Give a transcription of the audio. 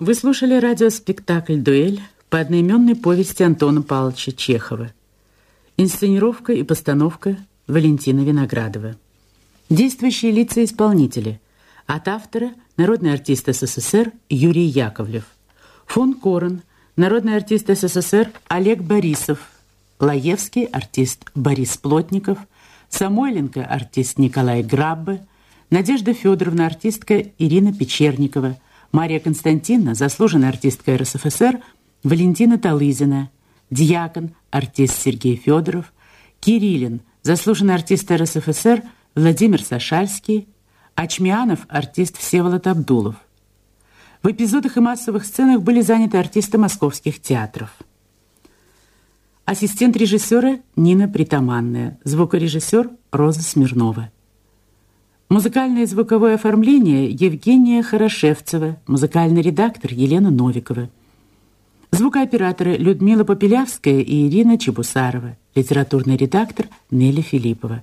Вы слушали радиоспектакль «Дуэль» по одноименной повести Антона Павловича Чехова. Инсценировка и постановка Валентина Виноградова. Действующие лица-исполнители. От автора – народный артист СССР Юрий Яковлев. Фон Корен – народный артист СССР Олег Борисов. Лаевский – артист Борис Плотников. Самойленко – артист Николай Граббе. Надежда Федоровна – артистка Ирина Печерникова – Мария Константиновна, заслуженная артистка РСФСР, Валентина Талызина, Дьякон, артист Сергей Федоров, Кириллин, заслуженный артист РСФСР Владимир Сашальский, Ачмианов, артист Всеволод Абдулов. В эпизодах и массовых сценах были заняты артисты московских театров. Ассистент режиссера Нина Притаманная, звукорежиссер Роза Смирнова. Музыкальное и звуковое оформление Евгения Хорошевцева, музыкальный редактор Елена Новикова. Звукооператоры Людмила Попелявская и Ирина Чебусарова, литературный редактор Нелли Филиппова.